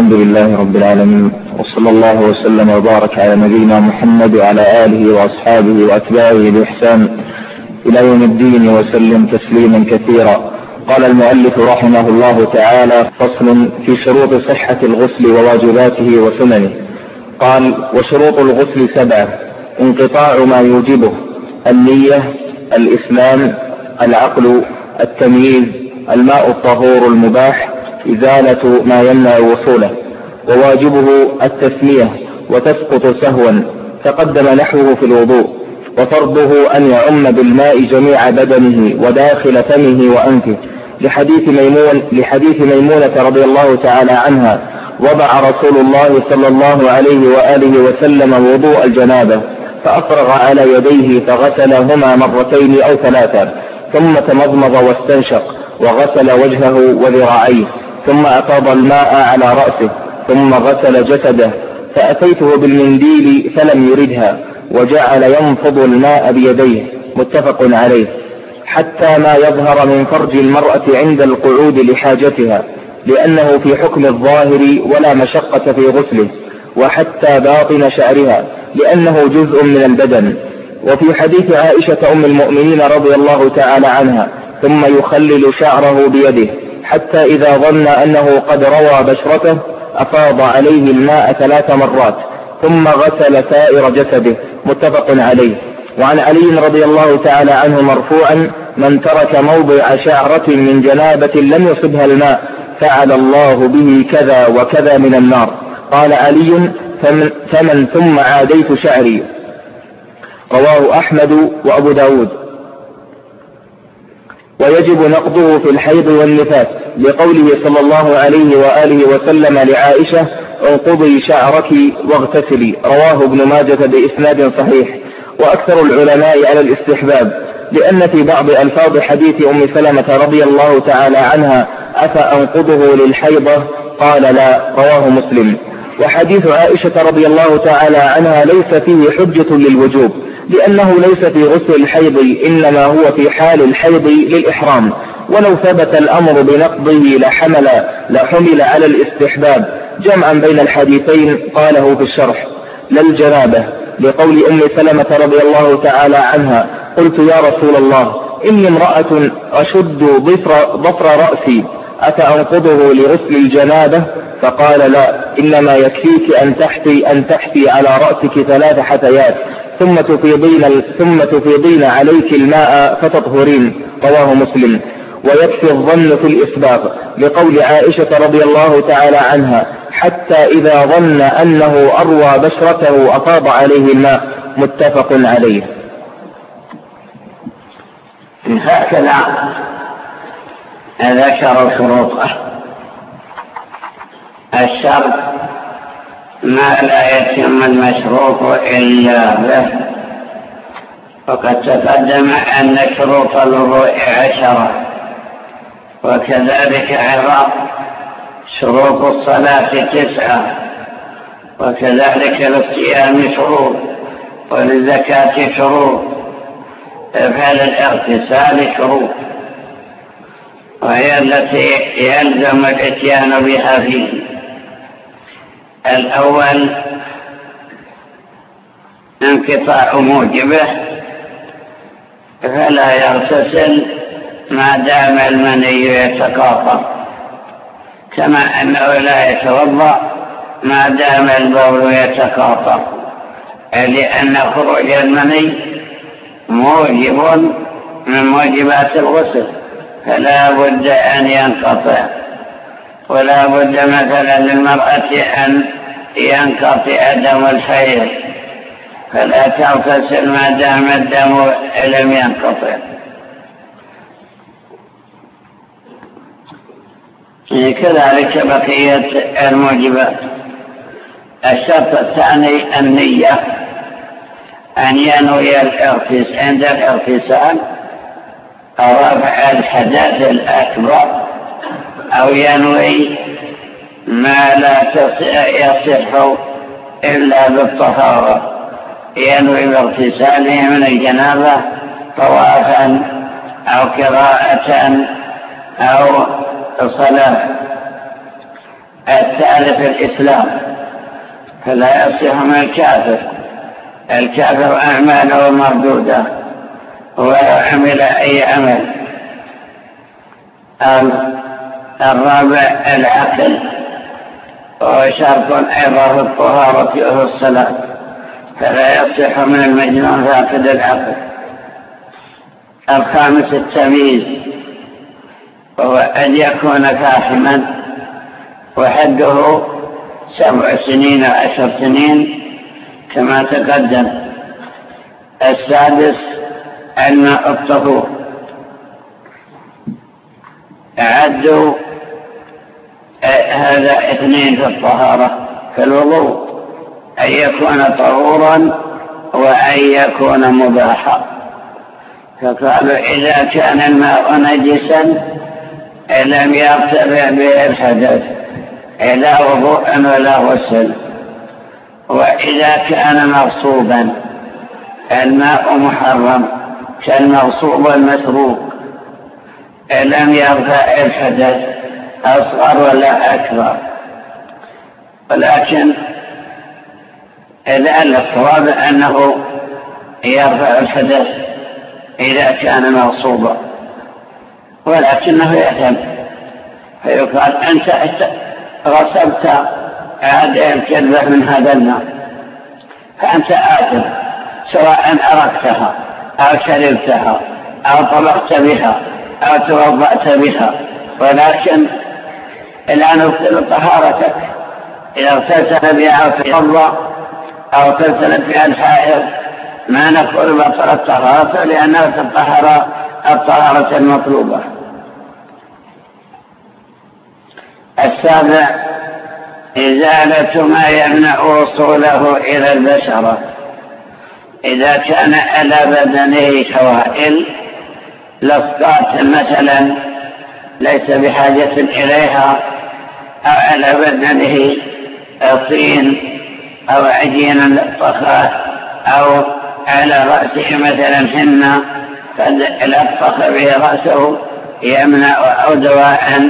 الحمد لله رب العالمين. وصلى الله وسلم وبارك على نبينا محمد وعلى آله وأصحابه وأتباعه بإحسان إلى يوم الدين وسلم تسليما كثيرا. قال المؤلف رحمه الله تعالى فصل في شروط صحة الغسل وواجباته وسننه. قال وشروط الغسل سبعة انقطاع ما يوجبه النية الإسلام العقل التمييز الماء الطهور المباح إزالة ما يمنع وصوله وواجبه التسمية وتسقط سهوا تقدم نحوه في الوضوء وفرضه أن يعم بالماء جميع بدنه وداخل فمه وأنفه. لحديث ميمون لحديث ميمونة رضي الله تعالى عنها وضع رسول الله صلى الله عليه وآله وسلم وضوء الجنابة فأفرغ على يديه فغسلهما مرتين أو ثلاثا ثم تمضمض واستنشق وغسل وجهه وذراعيه. ثم أفاض الماء على رأسه ثم غسل جسده فأتيته بالمنديل فلم يردها وجعل ينفض الماء بيديه متفق عليه حتى ما يظهر من فرج المرأة عند القعود لحاجتها لأنه في حكم الظاهر ولا مشقة في غسله وحتى باطن شعرها لأنه جزء من البدن. وفي حديث عائشة أم المؤمنين رضي الله تعالى عنها ثم يخلل شعره بيده. حتى إذا ظن أنه قد روى بشرته أفاض عليه الماء ثلاث مرات ثم غسل سائر جسده. متفق عليه. وعن علي رضي الله تعالى عنه مرفوعا من ترك موضع شعرة من جنابة لم يصبها الماء فعل الله به كذا وكذا من النار. قال علي فمن, ثم عاديت شعري. رواه أحمد وأبو داود. ويجب نقضه في الحيض والنفاس لقوله صلى الله عليه وآله وسلم لعائشة انقضي شعرك واغتسلي. رواه ابن ماجة بإسناد صحيح. وأكثر العلماء على الاستحباب لأن في بعض ألفاظ حديث أم سلمة رضي الله تعالى عنها أفأنقضه للحيضة قال لا. رواه مسلم. وحديث عائشة رضي الله تعالى عنها ليس فيه حجة للوجوب. لأنه ليس في غسل الحيض إنما هو في حال الحيض للإحرام. ولو ثبت الأمر بنقضه لحمل لحمل على الاستحباب. جمعا بين الحديثين قاله في الشرح. لا الجنابة لقول أم سلمة رضي الله تعالى عنها قلت يا رسول الله إني امرأة أشد ضفر, ضفر رأسي أفأنقضه لغسل الجنابة؟ فقال لا إنما يكفيك أن تحتي أن تحتي على رأسك ثلاث حثيات. ثم تفيضين ثم تفيضين عليك الماء فتطهرين. رواه مسلم. ويكفي الظن في الإسباغ. لقول عائشة رضي الله تعالى عنها حتى إذا ظن أنه أروى بشرته أفاض عليه الماء. متفق عليه. هكذا ذكر شروطه الشرط ما لا يتم المشروط إلا به. وقد تقدم أن شروط الوضوء عشرة. وكذلك أيضا شروط الصلاة تسعة. وكذلك للصيام شروط. وللزكاة شروط. فللاغتسال شروط. وهي التي يلزم الإتيان بها فيه. الأول انقطاع موجبة فلا يغتسل ما دام المني يتقاطر كما أنه لا يتوضأ ما دام البول يتقاطر لأن خروج المني موجب من موجبات الغسل فلا بد أن ينقطع. ولا بد مثلا للمرأة أن ينقطع دم الحيض فلا تغتسل ما دام الدم لم ينقطع كذلك بقية الموجبات. الشرط الثاني النية أن ينوي عند الإغتسال. رفع الحدث الأكبر. أو ينوي ما لا يصح إلا بالطهارة. ينوي باغتساله من الجنابة طوافا أو قراءة أو صلاة. الثالث الإسلام. فلا يصح من الكافر. الكافر أعماله مردودة ولو عمل أي عمل. الرابع العقل وهو شرط أيضا في الطهارة وفي الصلاة فلا يصح من المجنون فاقد العقل. الخامس التمييز وهو أن يكون فاهما وحده سبع سنين عشر سنين كما تقدم. السادس الماء الطهور. عدوا هذا اثنين في الطهارة في الوضوء أن يكون طهورا وأن يكون مباحا. فقالوا إذا كان الماء نجسا لم يرتفع به الحدث لا وضوء ولا غسل. وإذا كان مغصوبا الماء محرم كالمغصوب المسروق لم يرفع الحدث أصغر ولا أكبر. ولكن لعل الصواب أنه يرفع الحدث إذا كان مغصوبا ولكنه يأثم فيقال أنت غصبت هذه الكذبة من هذا الماء فأنت آثم سواء أركتها أو شربتها أو طبقت بها أو توضأت بها. ولكن لا نبطل طهارتك إذا اغتسل بها أو توضأ أو اغتسلت بها الحائض ما نقول بطل الطهارة لأنها تطهر الطهارة المطلوبة. السابع إزالة ما يمنع وصوله إلى البشرة. إذا كان على بدنه شوائل لصقات مثلا ليس بحاجة إليها أو على بدنه طين أو عجينا لطخه أو على رأسه مثلا حنة قد لطخ به رأسه يمنع أو دواء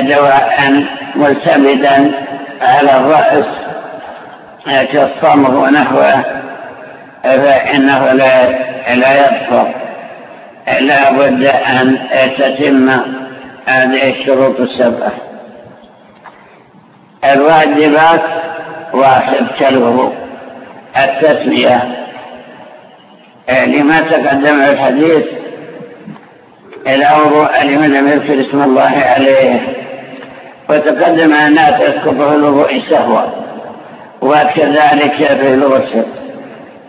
دواء ملتبدا على الرأس كالصمغ ونحوه فإنه لا, يكفر لا بد أن تتم هذه الشروط السبعة؟ الواجبات واحد كالوضوء التسمية. لما تقدم الحديث الوضوء لمن لم يذكر اسم الله عليه. وتقدم أنها تسقط في الوضوء سهوا. وكذلك في الغسل.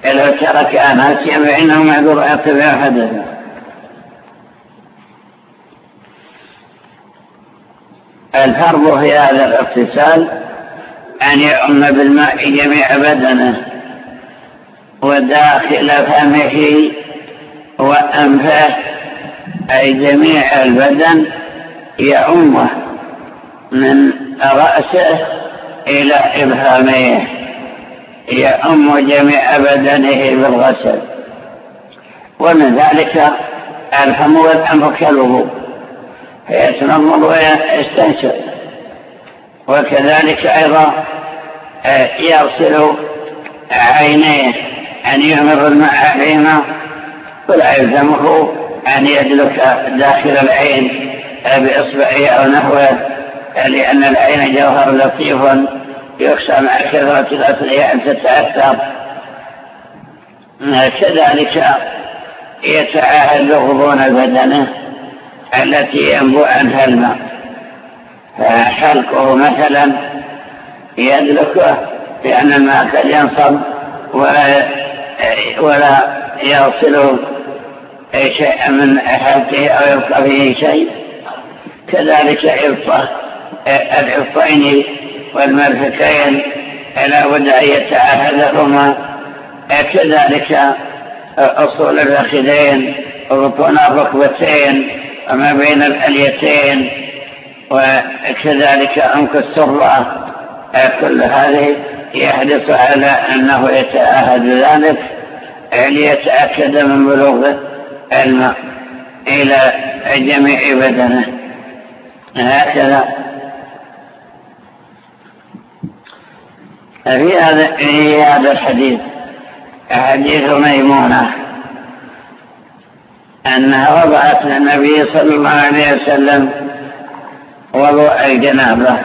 لو ترك ناسيا فإنه معذور يتبع حدثا الفرض في هذا الاغتسال أن يؤم بالماء جميع بدنه وداخل فمه وأنفه أي جميع البدن يؤمه من رأسه إلى إبهاميه يؤم جميع بدنه بالغسل. ومن ذلك الفم والأنف كالوضوء. فيتنظر ويستنشق وكذلك أيضا آه، يغسل عينيه أن يمر الماء عليهما ولا يلزمه أن يدلك داخل العين بإصبعه أو نحوه لأن العين جوهر لطيف يخشى مع كثرة الأسرية أن تتأثر. كذلك يتعاهد غضون بدنه. التي ينبو عنها الماء. فحلقه مثلا يدلكه لأن الماء قد ينصب ولا, ولا يغسل شيئا من حلقه أو يبقى فيه شيء. كذلك عبطه العبطين والمرفقين لا بد أن يتعاهدهما كذلك أصول الفخذين وبطون الركبتين وما بين الأليتين وكذلك أنك السرة كل هذه يحدث على أنه يتعاهد ذلك ليتأكد من بلوغ الماء إلى جميع بدنه. هكذا. في هذا الحديث حديث ميمونة. أنها وضعت للنبي صلى الله عليه وسلم وضوء الجنابة.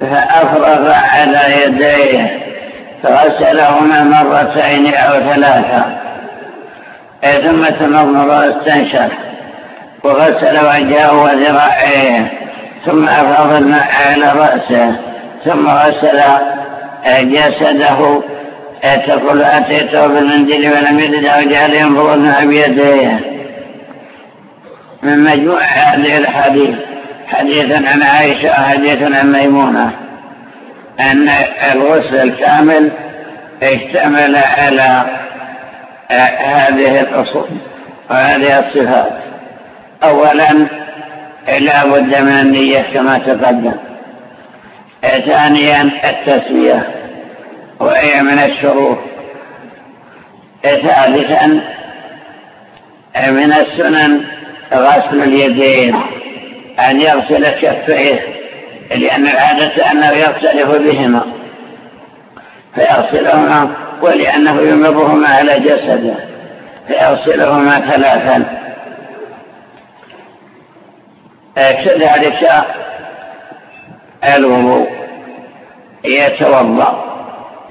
فأفرغ على يديه فغسلهما مرتين أو ثلاثة. ثم تمضمض واستنشق. وغسل وجهه وذراعيه. ثم افاض الماء على رأسه. ثم غسل جسده تقول اتيته بالمنزل ولم يجد وجعل ينظر الماء بيديه من مجموع هذه الحديث حديث عن عائشة وحديث عن ميمونة. أن الغسل الكامل اشتمل على هذه الأصول وهذه الصفات. اولا لا بد من النية كما تقدم. ثانيا التسوية. وهي من الشروط. ثالثا من السنن غسل اليدين أن يغسل كفيه لأن العادة أنه يغتلف بهما فيغسلهما ولأنه يمرهما على جسده فيغسلهما ثلاثا. كذلك الوضوء يتوضأ.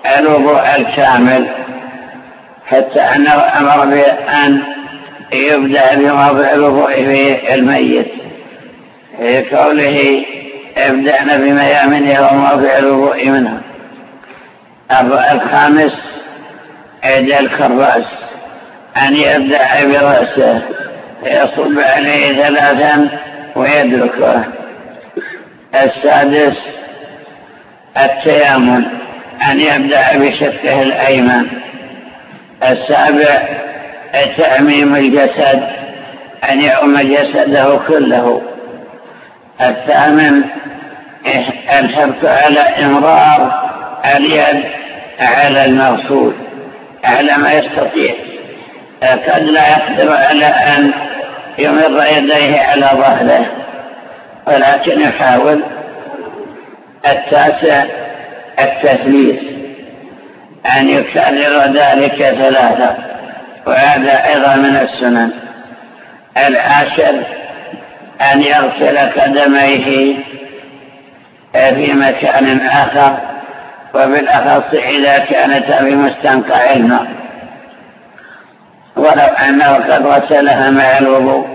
الوضوء الكامل حتى انه أمر بأن يبدأ بموضع الوضوء في الميت. في قوله ابدأنا بميامنه وموضع الوضوء منها الخامس عيد الكراس أن يبدأ برأسه. يصب عليه ثلاثا ويدركه. السادس التيامن. أن يبدأ بشقه الأيمن. السابع تعميم الجسد أن يعم جسده كله. الثامن الحرص على إمرار اليد على المغسول. على ما يستطيع. قد لا يقدر على أن يمر يديه على ظهره ولكن يحاول. التاسع التثليث. أن يكرر ذلك ثلاثة وهذا أيضا من السنن. العاشر أن يغسل قدميه في مكان آخر وبالأخص إذا كانتا بمستنقع الماء. ولو أنه قد غسلها مع الوضوء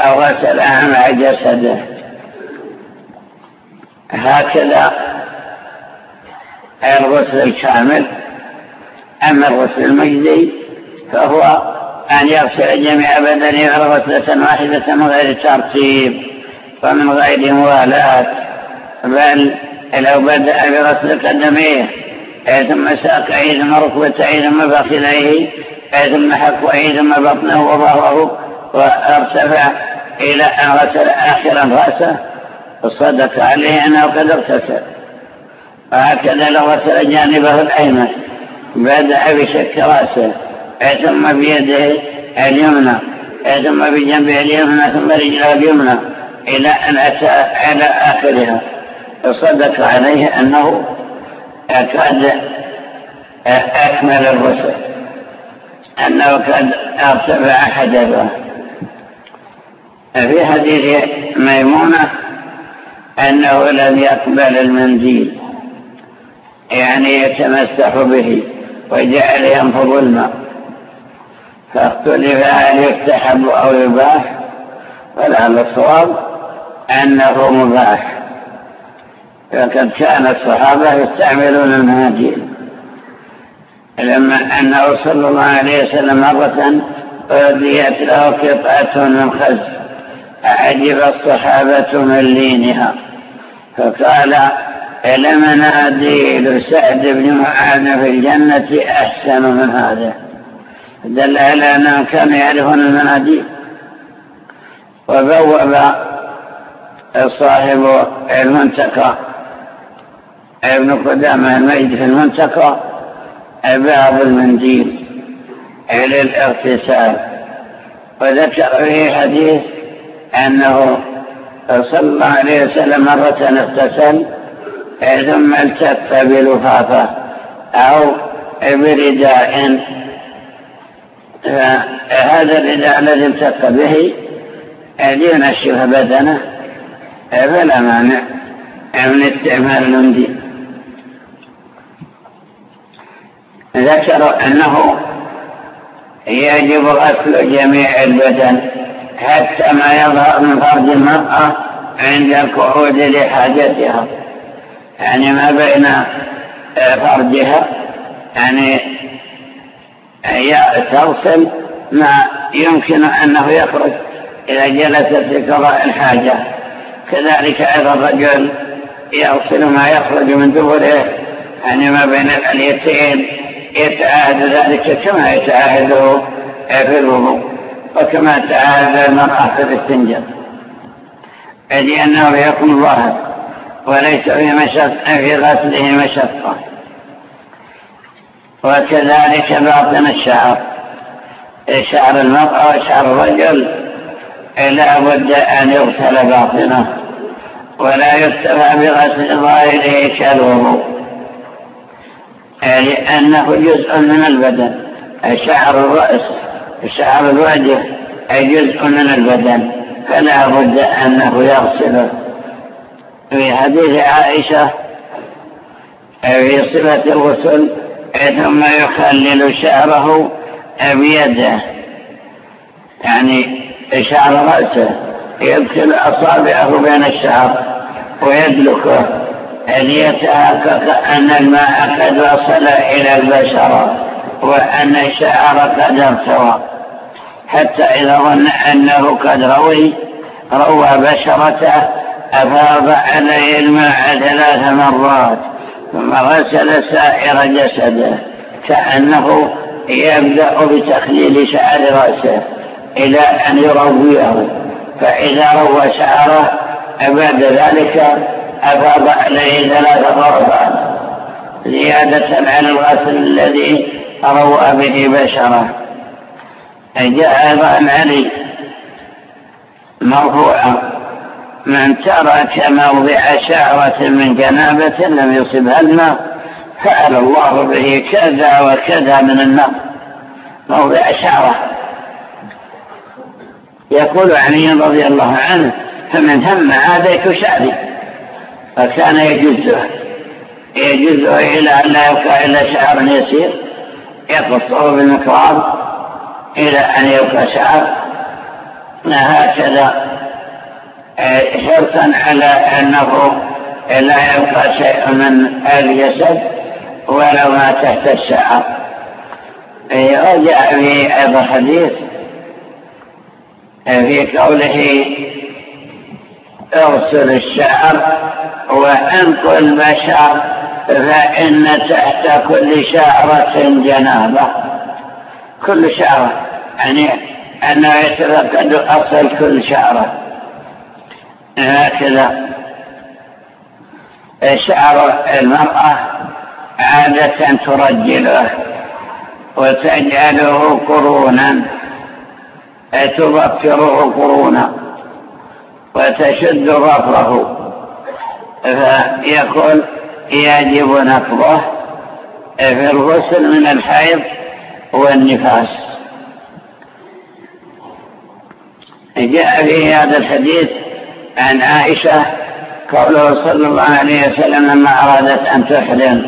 أو غسلها مع جسده. هكذا الغسل الكامل أما الغسل المجدي فهو أن يغسل جميع بدنه غسلة واحدة من غير ترتيب ومن غير موالاة بل لو بدأ بغسل قدميه ثم ساقيه ثم ركبتيه ثم فخذيه ثم حكويه ثم بطنه وظهره وارتفع إلى أن غسل آخرا رأسه فصدق عليه أنه قد اغتسل. وهكذا لو غسل جانبه الأيمن. بدأ بشك رأسه ثم بيده اليمنى ثم بجنبه اليمنى ثم رجله اليمنى إلى أن أتى على آخرها. فصدق عليه أنه قد أكمل الرسل أنه قد ارتفع حدثه في حديث ميمونة أنه لم يقبل المنزيل يعني يتمسح به وجعل ينفض الماء. فاختلف هل يستحب أو يباح ولعل الصواب أنه مباح. فقد كان الصحابة يستعملون المناديل لما أنه صلى الله عليه وسلم مرة أهديت له قطعة من خز أعجب الصحابة من لينها. فقال لمناديل سعد بن معاذ في الجنة أحسن من هذا. دل على أنهم كانوا يعرفون المناديل وبوب صاحب المنتقى ابن قدامة المجد في المنتقى باب المنديل إلى الاغتسال. وذكر في حديث أنه صلى الله عليه وسلم مرة اغتسل. ثم التف بلفافة أو برداء هذا الرداء الذي التف به لينشف بدنه. فلا مانع من استعمال المنديل ذكروا أنه يجب غسل جميع البدن حتى ما يظهر من فرج المرأة عند القعود لحاجتها. يعني ما بين فرجها يعني تغسل ما يمكن أنه يخرج إذا جلست في قضاء الحاجة. كذلك أيضا الرجل يغسل ما يخرج من دبره يعني ما بين اليتين يتعاهد ذلك كما يتعاهده في الوضوء وكما تعاهد المرأة في الاستنجاء. لأنه يكون ظاهر. وليس في, غسله مشقة. وكذلك باطن الشعر. شعر المرأة وشعر الرجل لا بد أن يغسل باطنه ولا يكتفى بغسل ظاهره كالوضوء. لأنه جزء من البدن. شعر الرأس شعر الوجه جزء من البدن. فلا بد أنه يغسله. في حديث عائشة في صفة الغسل ثم يخلل شعره بيده. يعني شعر رأسه يدخل أصابعه بين الشعر ويدلكه. ليتحقق أن الماء قد وصل إلى البشرة وأن الشعر قد ارتوى حتى إذا ظن أنه قد روي روى بشرته أفاض عليه الماء ثلاث مرات ثم غسل سائر جسده كأنه يبدأ بتخليل شعر رأسه إلى أن يرويه. فإذا روى شعره بعد ذلك أفاض عليه ثلاث مرات زيادة على الغسل الذي روى به بشرة. جاء أيضا علي مرفوعا من ترك موضع شعرة من جنابة لم يصبها الماء فعل الله به كذا وكذا من النار. موضع شعرة. يقول علي رضي الله عنه فمن هم عاديت شعري؟ فكان يجزه يجزه إلى أن لا يبقى إلا شعر يسير يقصه بالمكراب إلى أن يبقى شعر. هكذا حرصا على أنه لا يبقى شيء من الجسد ولو ما تحت الشعر. وجاء في أيضا حديث في قوله اغسل الشعر وأنقل البشر فإن تحت كل شعرة جنابة. كل شعرة يعني أنه يتفقد أصل كل شعرة. هكذا. شعر المرأة عادة ترجله وتجعله قرونا تبكره قرونا وتشد ظفره. فيقول يجب نقضه في الغسل من الحيض والنفاس. جاء في هذا الحديث عن عائشة قوله صلى الله عليه وسلم لما أرادت أن تحرم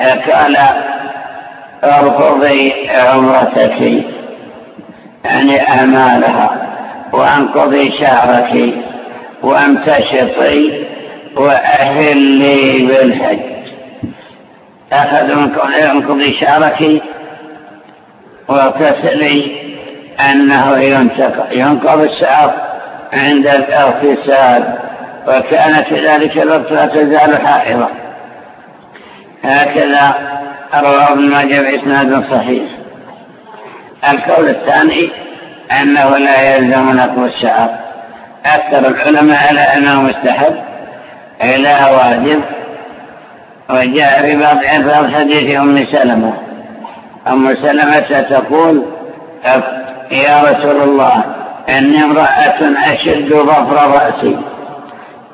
قال أرفضي عمرتك يعني أعمالها وأنقضي شعرك وأمتشطي وأهلي بالحج. أخذ من أنقضي شعرك وكسلي أنه ينقض الشعر. عند الأغتسال وكانت في ذلك الوقت لا تزال حائضة. هكذا رواه ابن ماجه بإسناد صحيح. القول الثاني أنه لا يلزم نقض الشعر. أكثر العلماء على أنه مستحب إلى واجب وجاء في بعض ألفاظ حديث أم سلمة. أم سلمة تقول يا رسول الله أني امرأة أشد ظفر رأسي.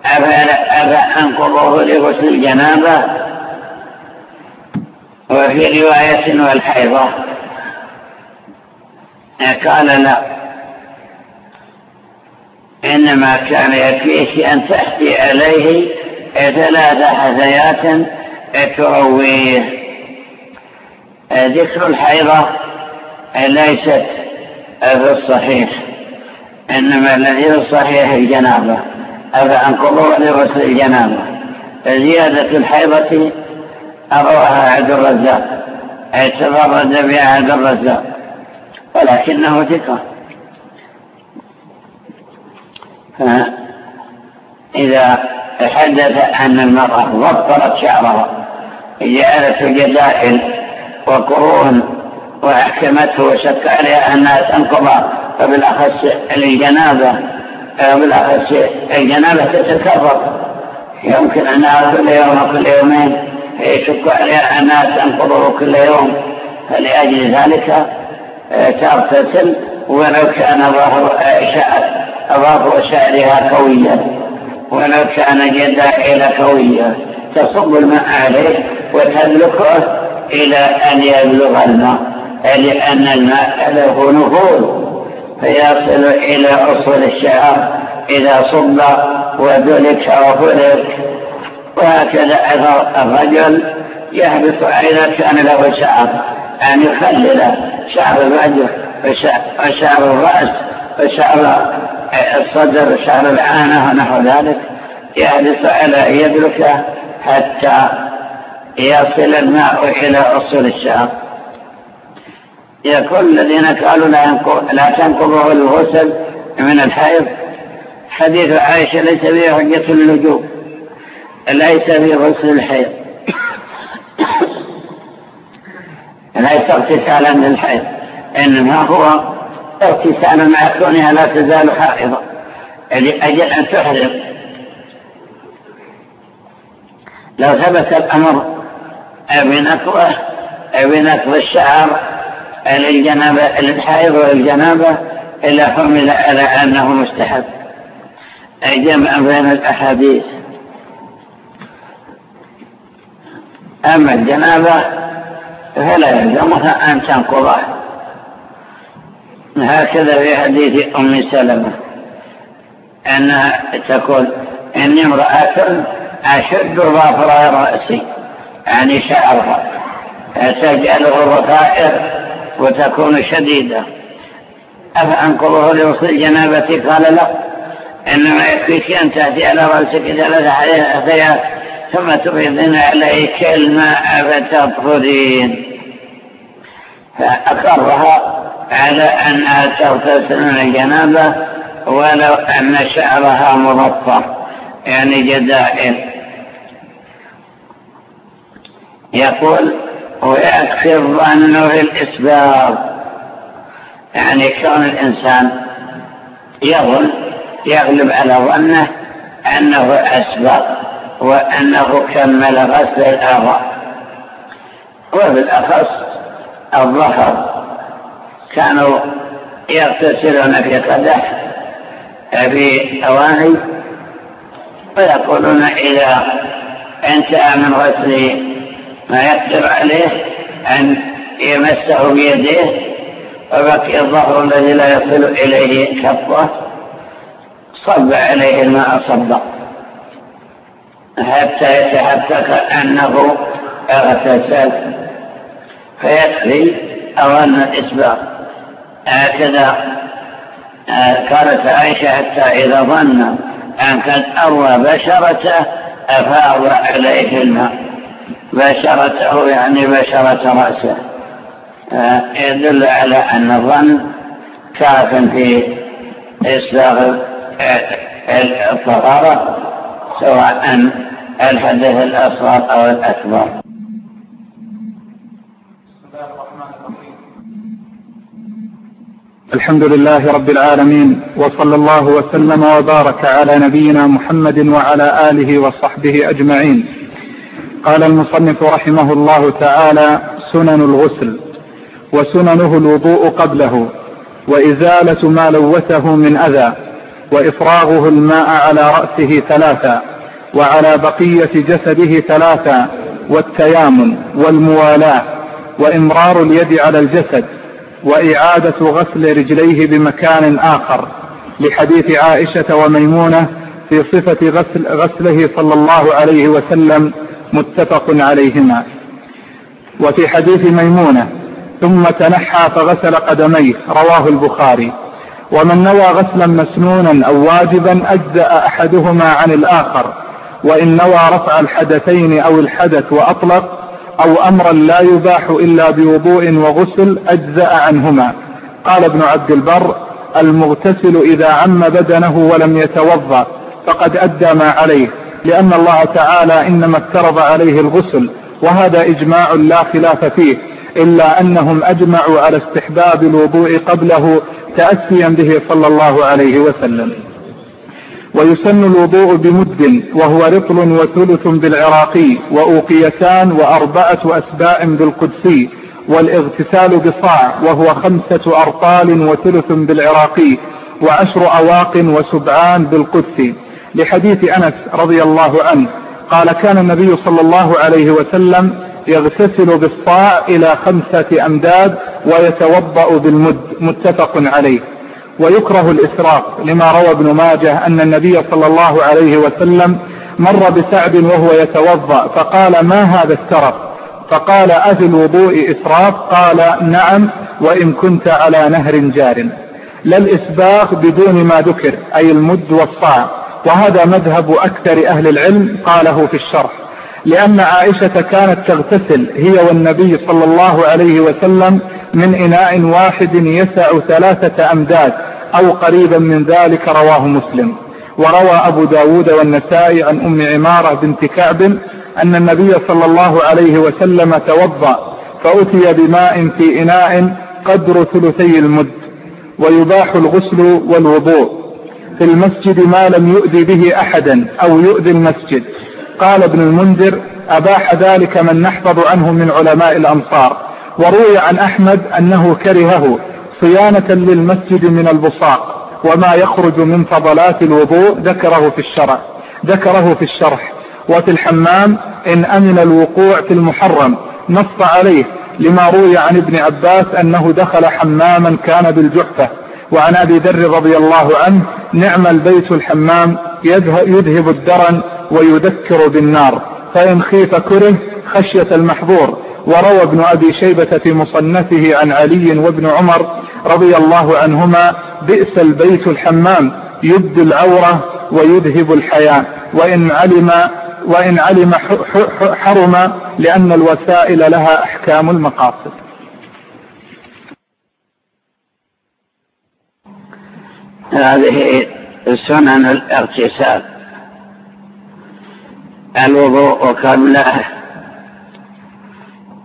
أفأنقضه لغسل الجنابة؟ وفي رواية والحيضة. قال لا. إنما كان يكفيك أن تحكي عليه ثلاث حثيات ترويه. ذكر الحيضة ليست في الصحيح. إنما الذي الصحيح الجنابة أفأنقضوا لغسل الجنابة. زيادة الحيضة أرواها عبد الرزاق أي تفرد بها عبد الرزاق. ولكنه ثقة. إذا حدث أن المرأة ضبطت شعرها جعلته جدائل وقرون وأحكمته وشك عليها أنها تنقض فبالأخص الجنابة بالأخص الجنابة تتكرر. يمكن أنها كل يوم وكل يومين يشك عليها أنها تنقضه كل يوم. فلأجل ذلك تغتسل ولو كان ظهر شعر ظهر شعرها قويا ولو كان جدائل قوية. تصب الماء عليه وتدلكه إلى أن يبلغ الماء لأن الماء له نفوذ. فيصل إلى أصول الشعر إذا صب ودلك وفلك وهكذا الرجل يحبط إذا كان له شعر أن يخلل شعر الوجه وشعر الرأس وشعر الصدر وشعر العانة ونحو ذلك. يحدث على يدرك حتى يصل الماء إلى أصول الشعر. يقول الذين قالوا لا, تنقضه الغسل من الحيض. حديث عائشة ليس فيه حجة اللجوء ليس في غسل الحيض. ليس اغتسالا للحيض إنما هو اغتسال مع كونها لا تزال حائضة لأجل أن تحرم لو ثبت الأمر بنقض الشعر للجنابة للحائض والجنابة إلا حمل على أنه مستحب. جمع بين الأحاديث. أما الجنابة فلا يلزمها أن تنقضه. هكذا في حديث أم سلمة. أنها تقول إني امرأة أشد ظافر رأسي يعني شعرها تجعله الرفائر وتكون شديدة. أفأنقضه لوصل جنابتي قال لا. إنما يكفيك أن تأتي على رأسك ثلاث حيات ثم تفيضين عليه كلمة فتطهرين فأقرها على أنها تغتسل من الجنابة ولو أن شعرها مضفر يعني جدائل يقول ويكفي الظن في الإسباب يعني كون الإنسان يظن يغلب على ظنه أنه أسبق وأنه كمل غسل الآراء. وبالأخص الظهر. كانوا يغتسلون في قدح في أواني ويقولون إذا انتهى من غسل ما يقدر عليه أن يمسه بيده وبقي الظهر الذي لا يصل إليه كفه. صب عليه الماء صبا حتى يتحقق أنه اغتسل. فيكفي أوان الإسباق هكذا قالت عائشة حتى إذا ظن أن قد أروى بشرته أفاض عليه الماء. بشرته يعني بشرة رأسه. يدل على أن الظن كاف في إسباغ الطهارة سواء الحدث الأصغر أو الأكبر. الحمد لله رب العالمين وصلى الله وسلم وبارك على نبينا محمد وعلى آله وصحبه أجمعين. قال المصنف رحمه الله تعالى سنن الغسل وسننه الوضوء قبله وإزالة ما لوثه من أذى وإفراغه الماء على رأسه ثلاثا وعلى بقية جسده ثلاثا والتيامن والموالاة وإمرار اليد على الجسد وإعادة غسل رجليه بمكان آخر لحديث عائشة وميمونة في صفة غسل غسله صلى الله عليه وسلم متفق عليهما. وفي حديث ميمونة ثم تنحى فغسل قدميه. رواه البخاري. ومن نوى غسلا مسنونا أو واجبا أجزأ أحدهما عن الآخر وإن نوى رفع الحدثين أو الحدث وأطلق أو أمرا لا يباح إلا بوضوء وغسل أجزأ عنهما. قال ابن عبد البر المغتسل إذا عم بدنه ولم يتوضأ فقد أدى ما عليه. لأن الله تعالى إنما افترض عليه الغسل وهذا إجماع لا خلاف فيه إلا أنهم أجمعوا على استحباب الوضوء قبله تأسيا به صلى الله عليه وسلم. ويسن الوضوء بمد وهو رطل وثلث بالعراقي وأوقيتان وأربعة أسباء بالقدسي والإغتسال بصاع وهو خمسة أرطال وثلث بالعراقي وعشر أواق وسبعان بالقدسي لحديث أنس رضي الله عنه قال كان النبي صلى الله عليه وسلم يغتسل بالصاع إلى خمسة أمداد ويتوضأ بالمد. متفق عليه. ويكره الإسراف لما روى ابن ماجه أن النبي صلى الله عليه وسلم مر بسعد وهو يتوضأ فقال ما هذا السرف فقال أفي الوضوء إسراف قال نعم وإن كنت على نهر جار. لا الإسباغ بدون ما ذكر أي المد والصاع. وهذا مذهب أكثر أهل العلم قاله في الشرح لأن عائشة كانت تغتسل هي والنبي صلى الله عليه وسلم من إناء واحد يسع ثلاثة أمداد أو قريبا من ذلك رواه مسلم. وروى أبو داود والنسائي عن أم عمارة بنت كعب أن النبي صلى الله عليه وسلم توضأ فأتي بماء في إناء قدر ثلثي المد ويباح الغسل والوضوء. في المسجد ما لم يؤذي به أحدا أو يؤذي المسجد. قال ابن المنذر أباح ذلك من نحفظ عنه من علماء الأمصار وروي عن أحمد أنه كرهه صيانة للمسجد من البصاق وما يخرج من فضلات الوضوء ذكره في الشرع ذكره في الشرح. وفي الحمام إن أمن الوقوع في المحرم نص عليه لما روي عن ابن عباس أنه دخل حماما كان بالجحفة. وعن أبي ذر رضي الله عنه نعم البيت الحمام يذهب الدرن ويذكر بالنار فإن خيف كره خشية المحظور. وروى ابن أبي شيبة في مصنفه عن علي وابن عمر رضي الله عنهما بئس البيت الحمام يبدي العورة ويذهب الحياة. وإن علم وإن علم حرم لأن الوسائل لها أحكام المقاصد. هذه سنن الاغتسال الوضوء قبله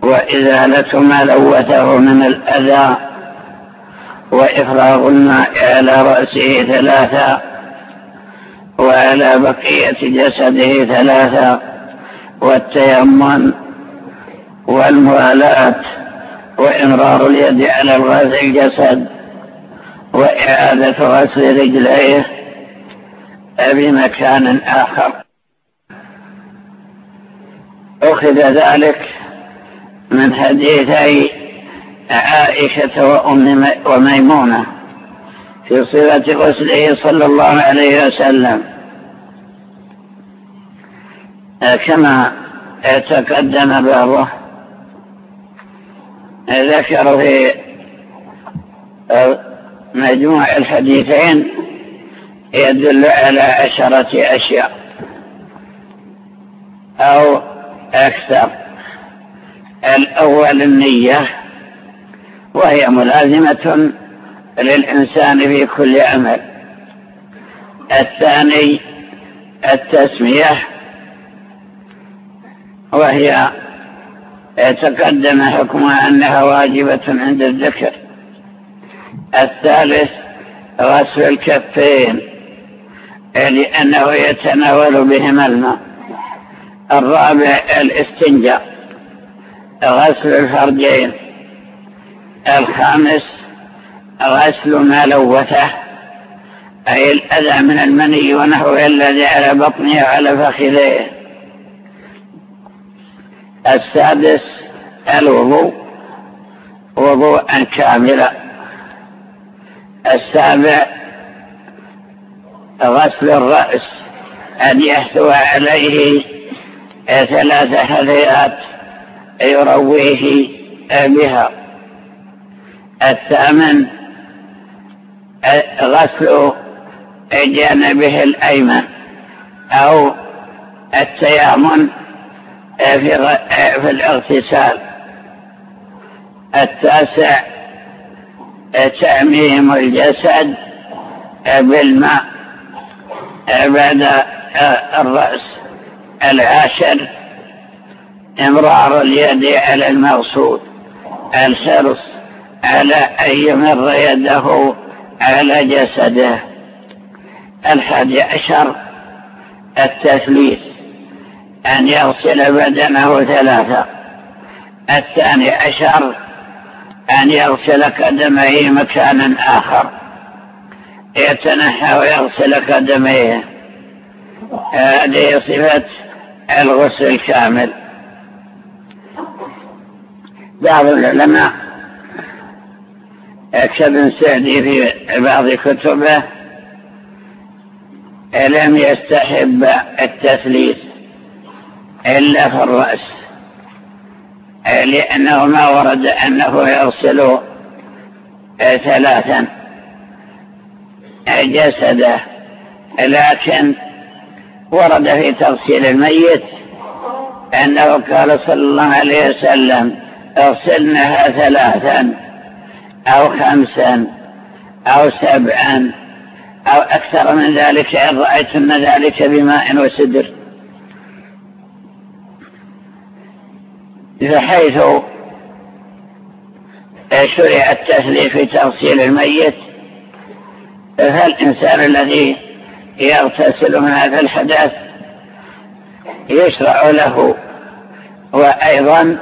وإزالة ما لوثه من الأذى وإفراغ الماء على رأسه ثلاثة وعلى بقية جسده ثلاثة والتيمم والموالاة وإمرار اليد على الغاز الجسد وإعادة غسل رجليه بمكان آخر. أخذ ذلك من حديثي عائشة وأم وميمونة في صفة غسله صلى الله عليه وسلم. كما تقدم بعضه ذكر في مجموع الحديثين يدل على عشرة أشياء أو أكثر. الأول النية وهي ملازمة للإنسان في كل عمل. الثاني التسمية وهي تقدم حكمها أنها واجبة عند الذكر. الثالث غسل الكفين لأنه يتناول بهما الماء. الرابع الاستنجاء غسل الفرجين. الخامس غسل ما لوثه أي الأذى من المني ونحوه الذي على بطنه وعلى فخذيه السادس الوضوء وضوءا كاملا. السابع غسل الرأس أن يحتوى عليه ثلاث حذيات يرويه بها الثامن غسل جانبه الأيمن أو التيامن في الاغتسال. التاسع تعميم الجسد بالماء بعد الرأس العاشر إمرار اليد على المغسول الحرص على أن يمر يده على جسده الحادي عشر التثليث أن يغسل بدنه ثلاثة الثاني عشر أن يغسل قدميه مكانا آخر. يتنحى ويغسل قدميه هذه صفة الغسل الكامل بعض العلماء كابن سعدي في بعض كتبه لم يستحب التثليث إلا في الرأس. لأنه ما ورد أنه يغسل ثلاثا جسده. لكن ورد في تغسيل الميت أنه قال صلى الله عليه وسلم اغسلنها ثلاثا أو خمسا أو سبعا أو أكثر من ذلك إن رأيتن ذلك بماء وسدر. بحيث شرع التثليف في تغسيل الميت فالإنسان الذي يغتسل من هذا الحدث يشرع له وأيضا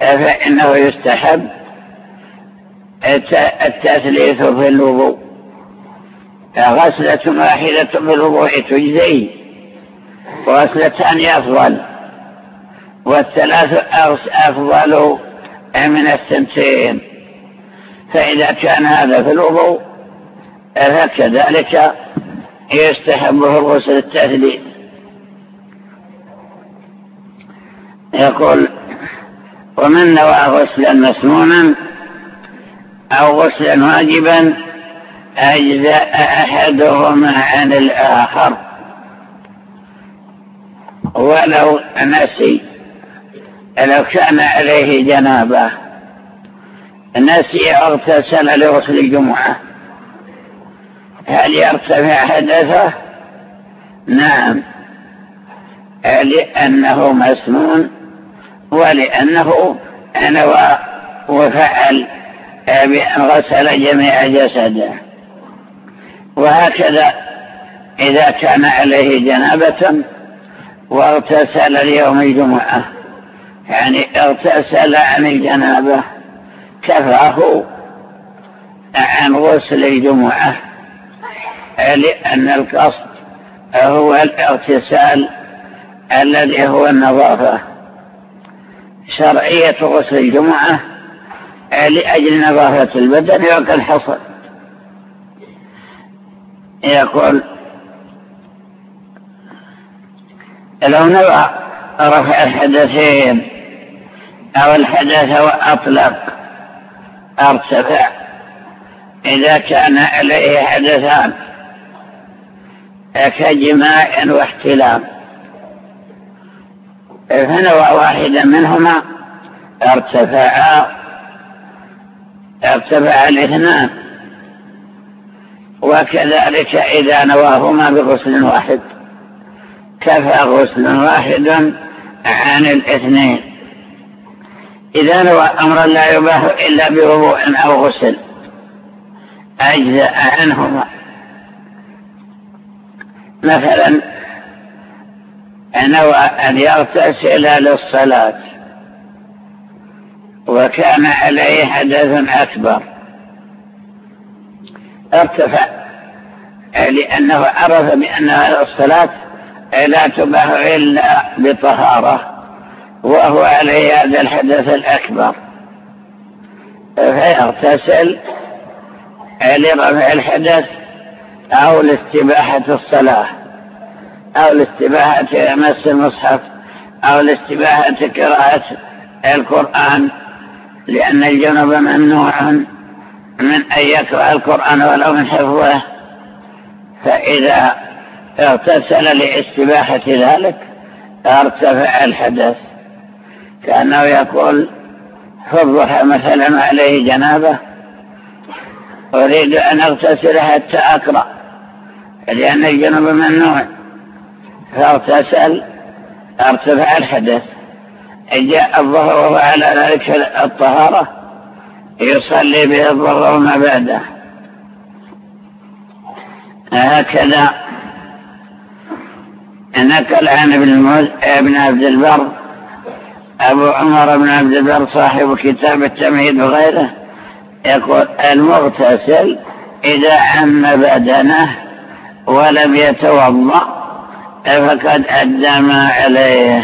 فإنه يستحب التثليث في الوضوء. غسلة واحدة في الوضوء تجزي وغسلتان أفضل. والثلاث أفضل من الثنتين. فإذا كان هذا في الوضوء فكذلك يستحبه الغسل التثليث. يقول ومن نوى غسلا مسنونا أو غسلا واجبا أجزاء أحدهما عن الآخر. ولو نسي لو كان عليه جنابة. نسي اغتسل لغسل الجمعة. هل يرتفع حدثه؟ نعم. لأنه مسنون ولأنه نوى وفعل بأن غسل جميع جسده. وهكذا إذا كان عليه جنابة واغتسل اليوم الجمعة. يعني اغتسل عن الجنابة كفاه عن غسل الجمعة لأن القصد هو الاغتسال الذي هو النظافة. شرعية غسل الجمعة لأجل نظافة البدن حصل يقول لو نوى رفع الحدثين أو الحدث وأطلق. أرتفع. إذا كان عليه حدثان. كجماع واحتلام فنوى واحدا منهما ارتفعا ارتفع الاثنان. وكذلك إذا نواهما بغسل واحد. كفى غسل واحد عن الاثنين. إذا نوى أمرا لا يباه إلا بوضوء أو غسل. أجزأ عنهما. مثلا نوى أن يغتسل للصلاة. وكان عليه حدث أكبر. ارتفع لأنه عرف بأن الصلاة لا تباح إلا بطهارة. وهو عليه هذا الحدث الأكبر. فيغتسل لرفع الحدث أو لاستباحة الصلاة أو لاستباحة مس المصحف أو لاستباحة قراءة القرآن لأن الجنب ممنوع من أن يقرأ القرآن ولو من حفظه. فإذا اغتسل لاستباحة ذلك ارتفع الحدث. كأنه يقول في الضحى مثلا عليه جنابة أريد أن أغتسل حتى أقرأ لأن الجنب ممنوع فاغتسل أرتفع الحدث جاء الظهر وهو على ذلك الطهارة يصلي به الظهر وما بعده. هكذا. نقل عن ابن عبد البر أبو عمر بن عبد البر صاحب كتاب التمهيد وغيره يقول المغتسل إذا عم بدنه ولم يتوضأ فقد أدى ما عليه.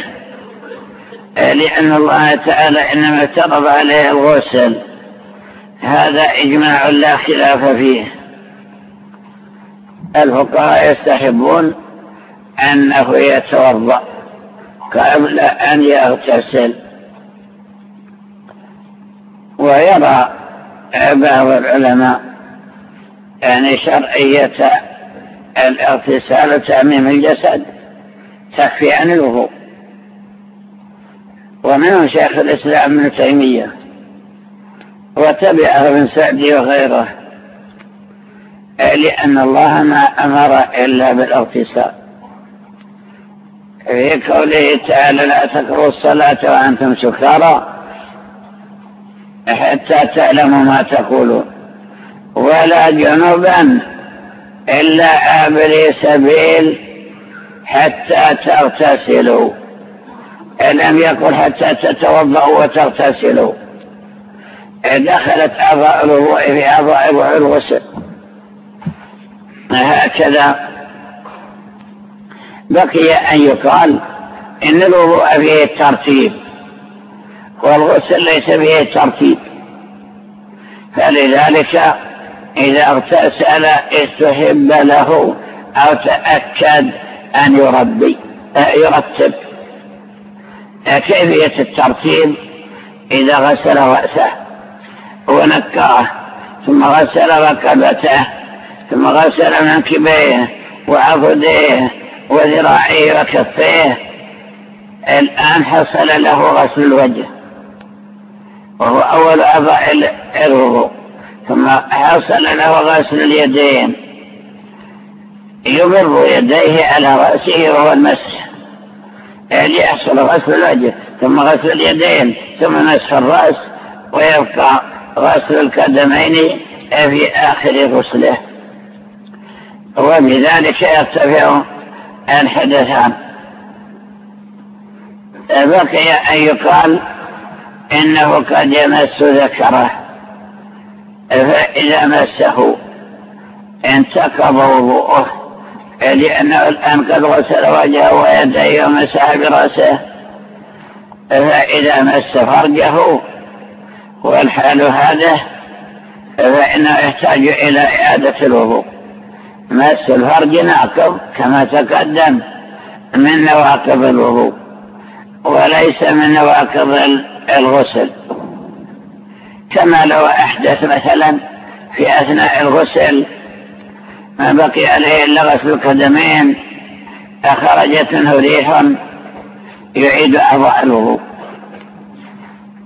لأن الله تعالى إنما افترض عليه الغسل. هذا إجماع لا خلاف فيه. الفقهاء يستحبون أنه يتوضأ. قبل أن يغتسل. ويرى بعض العلماء يعني شرعية الاغتسال وتأميم الجسد تكفي عن الوضوء. ومنهم شيخ الإسلام ابن تيمية وتبعه ابن سعدي وغيره لأن الله ما أمر إلا بالاغتسال. في قوله تعالى لا تقروا الصلاة وأنتم سكارى. حتى تعلموا ما تقولون. ولا جنوبا إلا عابري سبيل حتى تغتسلوا. لم يقل حتى تتوضأوا وتغتسلوا. دخلت أعضاء الوضوء في أعضاء الغسل هكذا بقي أن يقال إن الوضوء فيه الترتيب والغسل ليس فيه الترتيب فلذلك إذا اغتسل استحب له أو تأكد أن يربي يرتب. كيفية الترتيب؟ إذا غسل رأسه ونكره ثم غسل ركبته ثم غسل منكبيه وعضديه وذراعيه وكفيه الآن حصل له غسل الوجه. وهو أول أعضاء الوضوء ثم حصل له غسل اليدين. يمر يديه على رأسه وهو المسح. ليحصل غسل الوجه. ثم غسل اليدين. ثم مسح الرأس. ويبقى غسل القدمين في آخر غسله. وبذلك يرتفع الحدثان بقي أن يقال إنه قد يمس ذكره فإذا مسه انتقض وضوءه لأنه الآن قد غسل وجهه ويديه ومسح برأسه فإذا مس فرجه والحال هذا فإنه يحتاج إلى إعادة الوضوء. مس الفرج ناقض كما تقدم من نواقض الوضوء وليس من نواقض الغسل. كما لو أحدث مثلا في أثناء الغسل ما بقي عليه إلا غسل القدمين أخرجت منه ريح يعيد أعضاء الوضوء.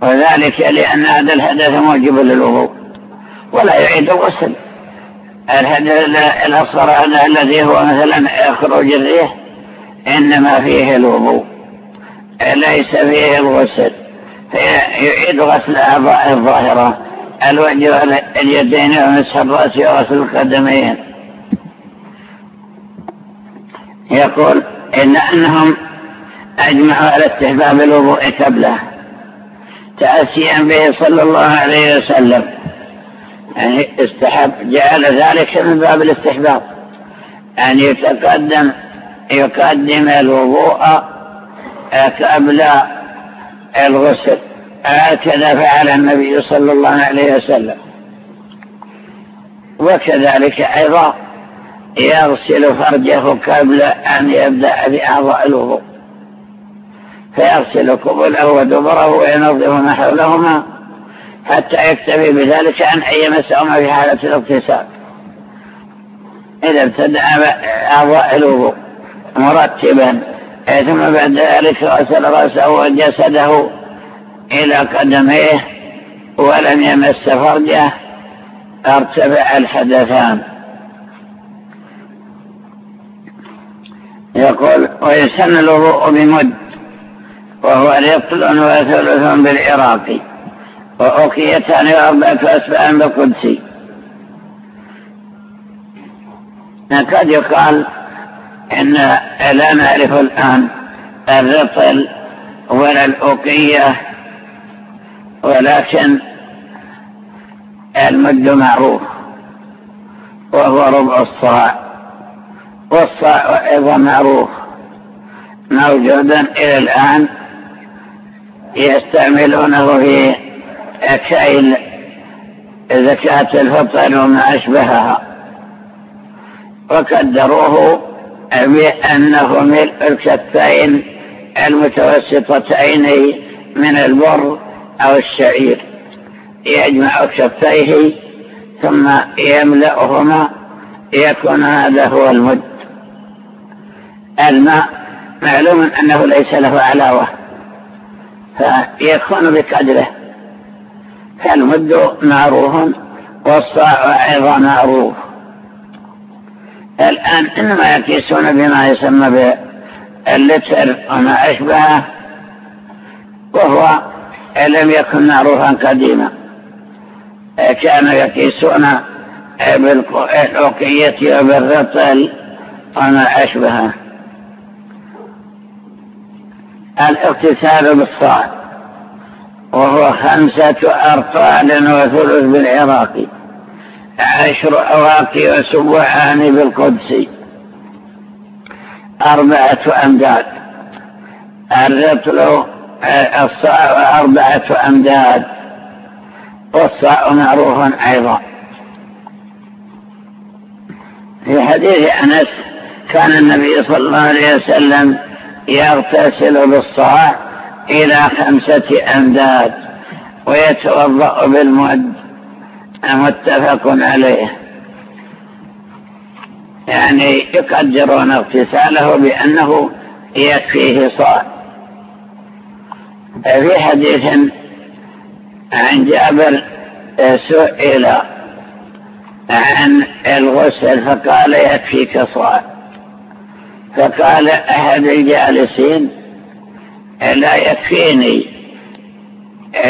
وذلك لأن هذا الحدث موجب للوضوء ولا يعيد الغسل. الأصغر هذا الذي هو مثلا يخرج الريح إنما فيه الوضوء ليس فيه الغسل يعيد غسل الأعضاء الظاهرة الوجه واليدين ومسح الرأس وغسل القدمين. يقول إن أنهم أجمعوا على استحباب الوضوء قبله تأسيا به صلى الله عليه وسلم. يعني استحب جعل ذلك من باب الاستحباب. أن يتقدم يقدم الوضوء قبل الغسل. هكذا فعل النبي صلى الله عليه وسلم. وكذلك أيضا يغسل فرجه قبل أن يبدأ بأعضاء الوضوء. فيغسل قبله ودبره وينظف ما حولهما. حتى يكتفي بذلك عن أن يمسهما في حالة الاغتسال. إذا ابتدأ أعضاء الوضوء مرتبا ثم بعد ذلك غسل رأسه وجسده إلى قدميه ولم يمس فرجه ارتفع الحدثان. يقول ويسن الوضوء بمد وهو رطل وثلث بالعراقي. وأوكيتان وأربعة أسباع بالقدسي قد يقال إن لا نعرف الآن الرطل ولا الأوقية ولكن المد معروف وهو ربع الصاع والصاع أيضا معروف. موجودا إلى الآن يستعملونه في كيل زكاة الفطر وما أشبهها. وقدروه بأنه ملء الكفين المتوسطتين من البر أو الشعير. يجمع كفيه ثم يملأهما يكون هذا هو المد. الماء معلوم أنه ليس له علاوة فيكون بقدره. فالمد معروف والصاع أيضا معروف. الآن إنما يكيسون بما يسمى باللتر وما أشبهه وهو لم يكن معروفا قديما. كانوا يكيسون بالعقية وبالرطل وما أشبهه. الاغتسال بالصاع. وهو خمسة أرطال وثلث بالعراقي عشر أواقي وسبعان بالقدس أربعة أمداد. الرطل الصاع أربعة أمداد والصاع معروف أيضا. في حديث أنس كان النبي صلى الله عليه وسلم يغتسل بالصاع إلى خمسة أمداد ويتوضأ بالمد متفق عليه. يعني يقدرون اغتساله بأنه يكفيه صاع. في حديث عن جابر سئل عن الغسل فقال يكفيك صاع. فقال أحد الجالسين لا يكفيني؟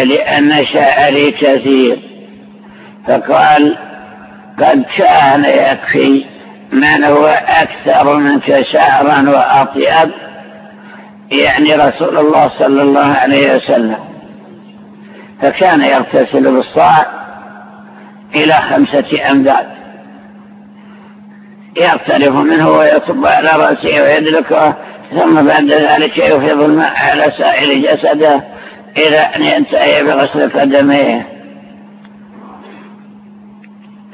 لأن شعري كثير. فقال قد كان يكفي من هو أكثر منك شعرا وأطيب؟ يعني رسول الله صلى الله عليه وسلم. فكان يغتسل بالصاع إلى خمسة أمداد. يقترف منه ويصب على رأسه ويدلكه ثم بعد ذلك يفيض الماء على سائر جسده إلى أن ينتهي بغسل قدميه.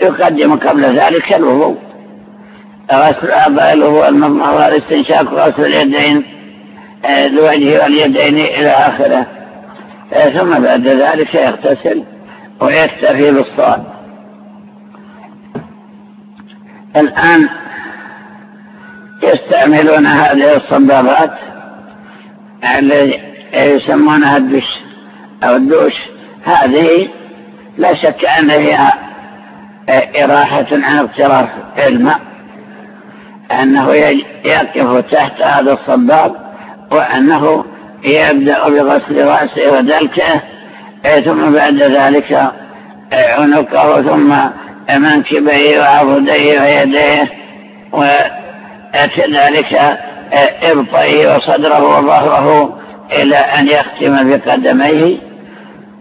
يقدم قبل ذلك الوضوء. غسل الأعضاء الوضوء المضمضة والاستنشاق وغسل اليدين الوجه واليدين إلى آخره. ثم بعد ذلك يغتسل ويكتفي بالصواب الآن يستعملون هذه الصبابات التي يسمونها الدش أو الدوش. هذه لا شك أن فيها إراحة عن اقتراف الماء أنه يقف تحت هذا الصباب وأنه يبدأ بغسل رأسه ودلكه ثم بعد ذلك عنقه ثم منكبيه وعضديه ويديه وكذلك ابطيه وصدره وظهره إلى أن يختم بقدميه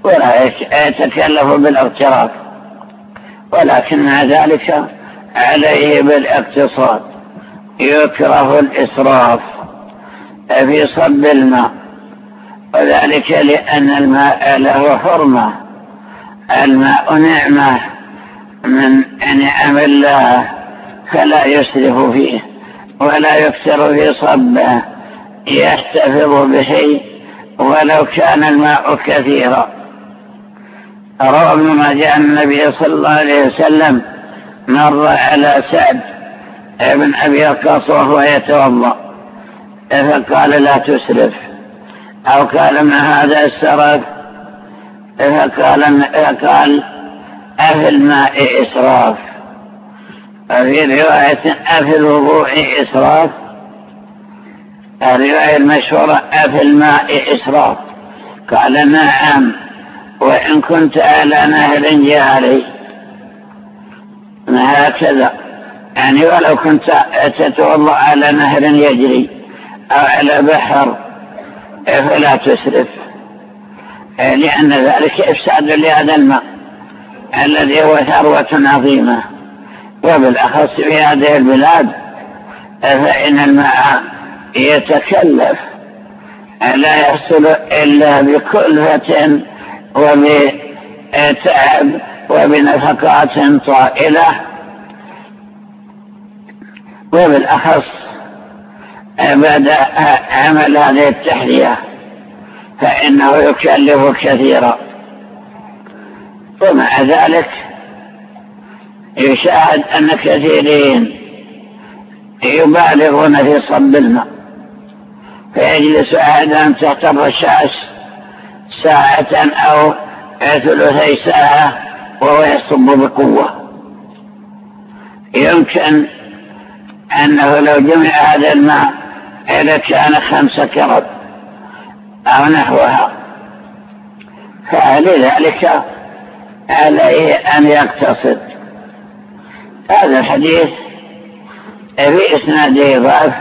ولا يتكلف بالاغتراف ولكن مع ذلك عليه بالاقتصاد. يكره الإسراف في صب الماء. وذلك لأن الماء له حرمة. الماء نعمة من نعم الله فلا يسرف فيه. ولا يكثر في صبه يحتفظ به ولو كان الماء كثيرا. روى ابن ماجه أن النبي صلى الله عليه وسلم مر على سعد ابن أبي وقاص وهو يتوضأ. فقال لا تسرف. أو قال ما هذا السرف فقال قال أفي الماء إسراف. وفي رواية أفي الوضوء إسراف. الرواية المشهورة أفي الماء إسراف. قال نعم وإن كنت على نهر جاري. هكذا؟ يعني ولو كنت تتوضا على نهر يجري أو على بحر فلا تسرف. لأن ذلك إفساد لهذا الماء الذي هو ثروة عظيمة. وبالأخص في هذه البلاد فإن الماء يتكلف لا يحصل إلا بكلفة وبتعب وبنفقات طائلة. وبالأخص بعد عمل هذه التحلية فإنه يكلف كثيرا. ومع ذلك يشاهد أن كثيرين يبالغون في صب الماء. فيجلس أحدهم تحت الرشاش ساعة أو ثلثي ساعة وهو يصب بقوة. يمكن أنه لو جمع هذا الماء إذا كان خمسة كرب أو نحوها. فلذلك عليه أن يقتصد. هذا الحديث في إسناده ضعف.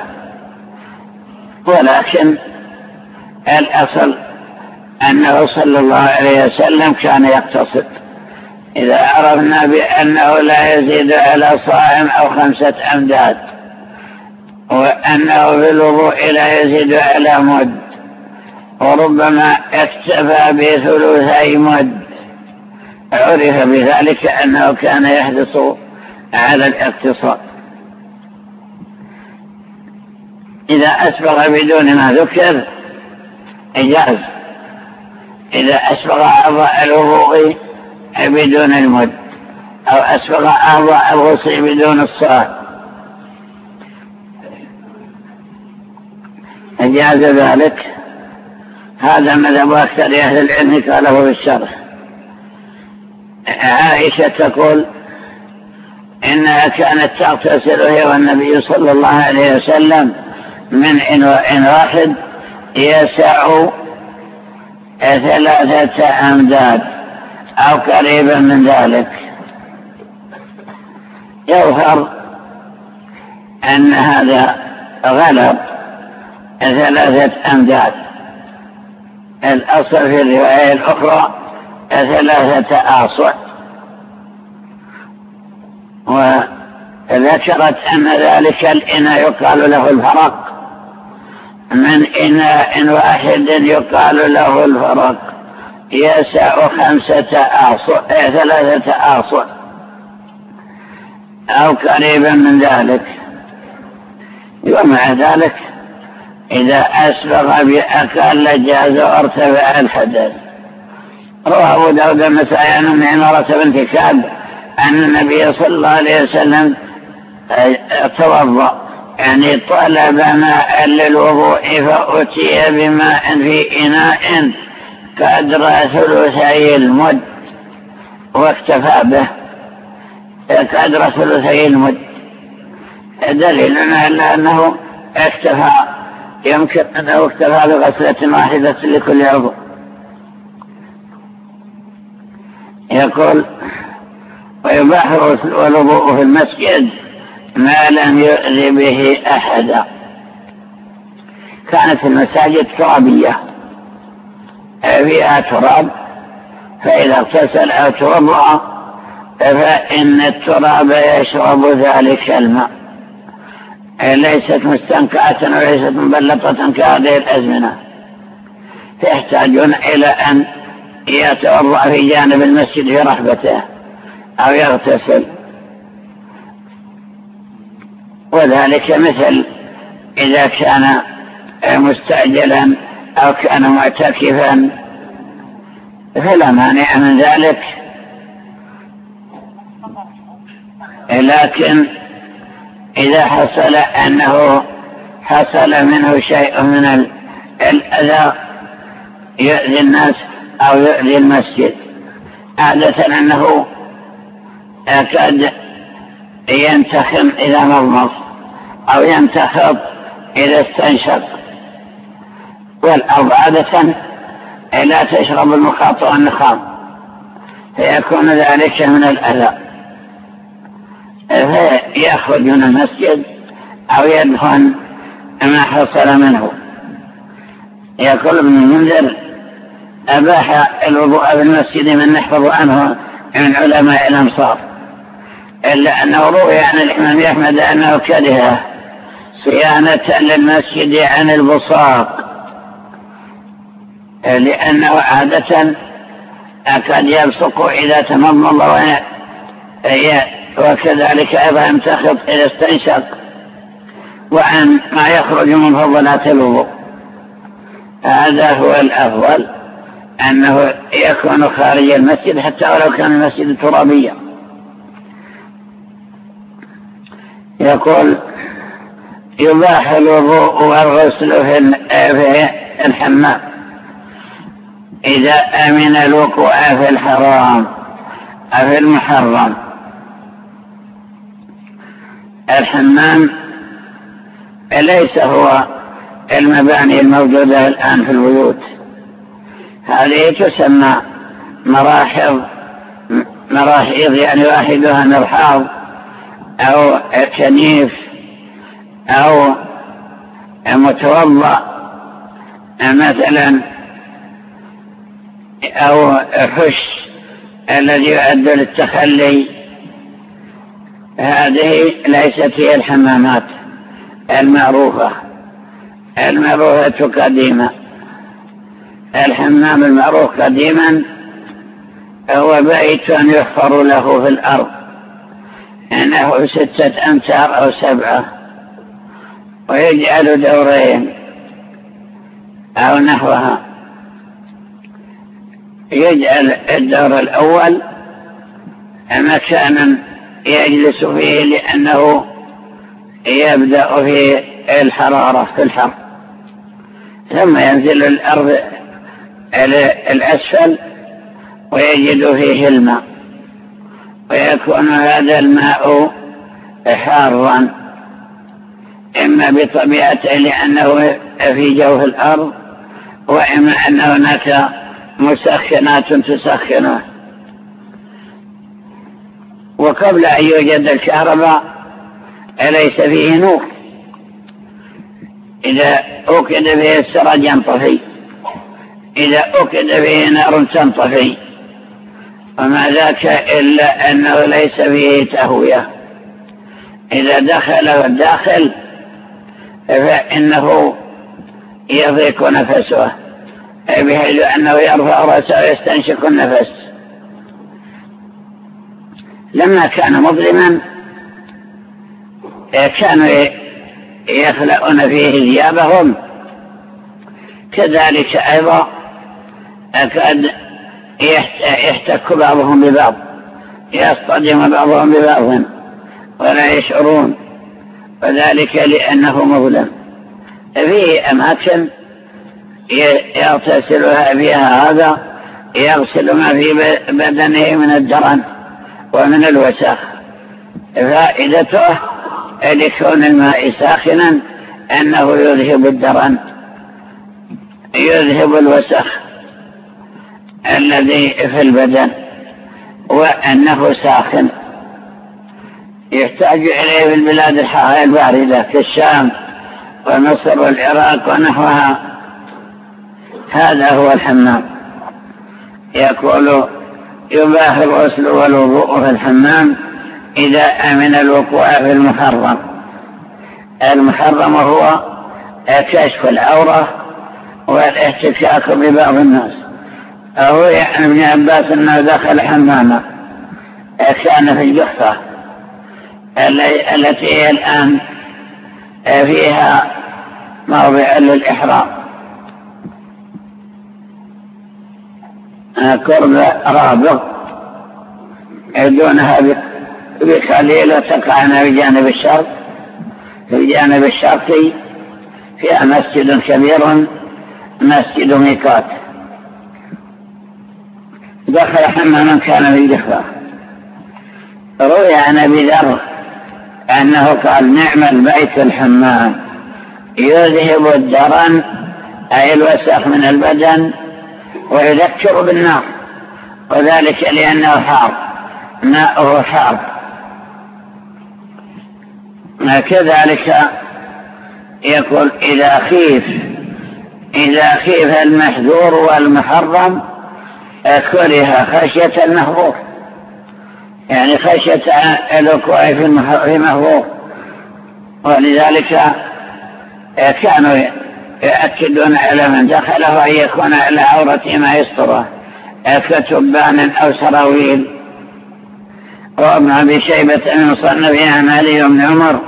ولكن الأصل أنه صلى الله عليه وسلم كان يقتصد. إذا عرفنا بأنه لا يزيد على صائم أو خمسة أمداد وأنه في الوضوء لا يزيد على مد وربما اكتفى بثلثي مد عرف بذلك أنه كان يحدث على الاقتصاد. إذا أسبغ بدون ما ذكر إجاز. إذا أسبغ أعضاء الوضوء بدون المد أو أسبغ أعضاء الغسل بدون الصلاة. أجاز ذلك. هذا مذهب أكثر أهل العلم قاله في الشرح. عائشة تقول إنها كانت تغتسل هي والنبي صلى الله عليه وسلم من إنواء واحد يسع ثلاثة أمداد أو قريبا من ذلك. يظهر أن هذا غلط ثلاثة أمداد. الأصل في الرواية الأخرى ثلاثة آصع. وذكرت أن ذلك الإناء يقال له الفرق من إناء واحد يقال له الفرق. يسع خمسة آصع ثلاثة آصع أو قريبا من ذلك. ومع ذلك إذا أسبغ بأقل جاز وارتفع الحدث. روى أبو داود المسائي عن عمارة بنت كعب. أن النبي صلى الله عليه وسلم توضأ. يعني طلب ماء للوضوء فأتي بماء في إناء قدر ثلثي المد واكتفى به. قدر ثلثي المد. دليل على أنه اكتفى يمكن أنه اكتفى بغسلة واحدة لكل عضو يقول ويباح الوضوء في المسجد ما لم يؤذي به أحدا كانت المساجد ترابية. فيها تراب فإذا اغتسل أو توضأ فإن التراب يشرب ذلك الماء. ليست مستنقعة وليست مبلطة كهذه الأزمنة. فيحتاجون إلى أن يتوضأ في جانب المسجد في رحبته. أو يغتسل. وذلك مثل إذا كان مستعجلا أو كان معتكفا. فلا مانع من ذلك. لكن إذا حصل أنه حصل منه شيء من الأذى يؤذي الناس أو يؤذي المسجد. عادة أنه قد ينتخم إذا مضمض أو ينتخب إذا استنشق. والأرض عادة لا تشرب المخاط والنخام فيكون ذلك من الأذى. فيخرج من المسجد أو يدخل ما حصل منه. يقول ابن المنذر أباح الوضوء بالمسجد من نحفظ عنه من علماء الأمصار. إلا أنه روي عن الإمام أحمد أنه كره صيانة للمسجد عن البصاق لأنه عادة قد يبصق إذا تمضمض وكذلك أيضا يمتخط إذا استنشق وعن ما يخرج من فضلات الوضوء. هذا هو الأفضل أنه يكون خارج المسجد حتى ولو كان المسجد ترابيا. يقول يباح الوضوء والغسل في الحمام. إذا أمن الوقوع في الحرام أو في المحرم. الحمام ليس هو المباني الموجودة الآن في البيوت. هذه تسمى مراحض مراحيض يعني واحدها مرحاض. أو كنيف أو متوضأ مثلا أو حش الذي يعد للتخلي. هذه ليست هي الحمامات المعروفة. المعروفة قديما الحمام المعروف قديما هو بيت يحفر له في الأرض. إنه ستة أمتار أو سبعة ويجعل دورين أو نحوها. يجعل الدور الأول مكانا يجلس فيه لأنه يبدأ في الحرارة في الحر. ثم ينزل الأرض الأسفل ويجد فيه الماء. ويكون هذا الماء حارا إما بطبيعته لأنه في جوف الأرض وإما أن هناك مسخنات تسخنه. وقبل أن يوجد الكهرباء أليس فيه نور؟ إذا أوكد به السرج ينطفي إذا أوكد به نار تنطفي. وما ذاك إلا أنه ليس فيه تهوية. إذا دخل الداخل فإنه يضيق نفسه بحيث أنه يرفع رأسه ويستنشق النفس. لما كان مظلما كانوا يخلقون فيه ثيابهم. كذلك أيضا أكاد يحتك بعضهم ببعض يصطدم بعضهم ببعض ولا يشعرون وذلك لأنه مظلم. فيه أماكن يغتسلها فيها هذا يغسل ما في بدنه من الدرن ومن الوسخ فائدته لكون الماء ساخنا أنه يذهب الدرن يذهب الوسخ الذي في البدن وأنه ساخن. يحتاج إليه في البلاد الباردة كالشام ومصر والعراق ونحوها. هذا هو الحمام. يقول يباح الغسل والوضوء في الحمام إذا أمن الوقوع في المحرم. المحرم هو كشف العورة والاحتكاك ببعض الناس. أهو يعني ابن عباس أنه دخل حماما كان في الجحفة؟ التي هي الآن فيها موضع للإحرام. قرب رابط دونها بقليل وتقعنا بجانب الشرق. في الشرقي فيها مسجد كبير مسجد ميقات. دخل حماما كان في الجحفة روي عن أبي ذر أنه قال نعم البيت الحمام. يذهب الدرن أي الوسخ من البدن ويذكر بالنار. وذلك لأنه حار ماؤه حار. كذلك يقول إذا خيف إذا خيف المحذور والمحرم كره خشية المحظور يعني خشية الوقوع في محظور ولذلك كانوا يأكدون على من دخله أن يكون على عورته ما يسطره كتبان أو سراويل. وابن أبي شيبة المصنف أعمالي بن عمر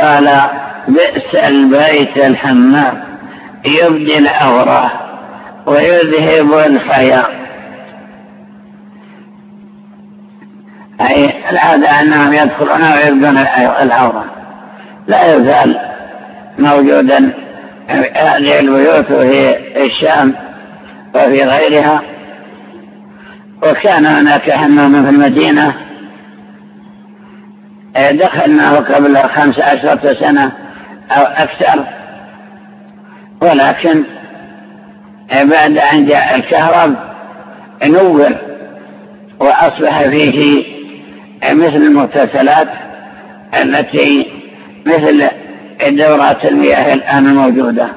قال بئس البيت الحمام. يبدي الأوراه ويذهب الخيار أي العادة أنهم يدخلون ويبدون العورة. لا يزال موجودا هذه البيوت في الشام وفي غيرها. وكان هناك حمام في المدينة. دخلناه قبل خمس عشرة سنة أو أكثر. ولكن بعد أن جاء الكهرب نور وأصبح فيه مثل المغتسلات التي مثل دورات المياه الآن الموجودة.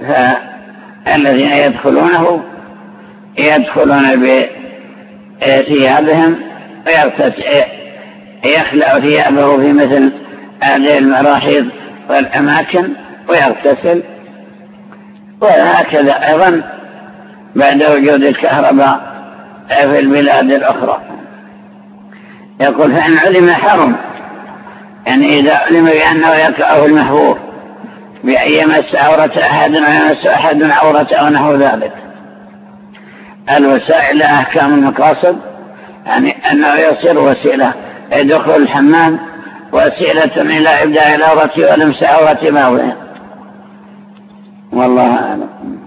فالذين يدخلونه يدخلون بثيابهم يخلع ثيابه في مثل هذه المراحيض والأماكن ويغتسل. وهكذا أيضا بعد وجود الكهرباء في البلاد الأخرى. يقول فإن علم حرم يعني إذا علم بأنه يقع المحبور بأن يمس عورة أحد ويمس أحد عورة أو نحو ذلك. الوسائل أحكام المقاصد يعني أنه يصير وسيلة دخول الحمام وسيلة إلى إبداء العورة ولمس عورة موضع والله أعلم.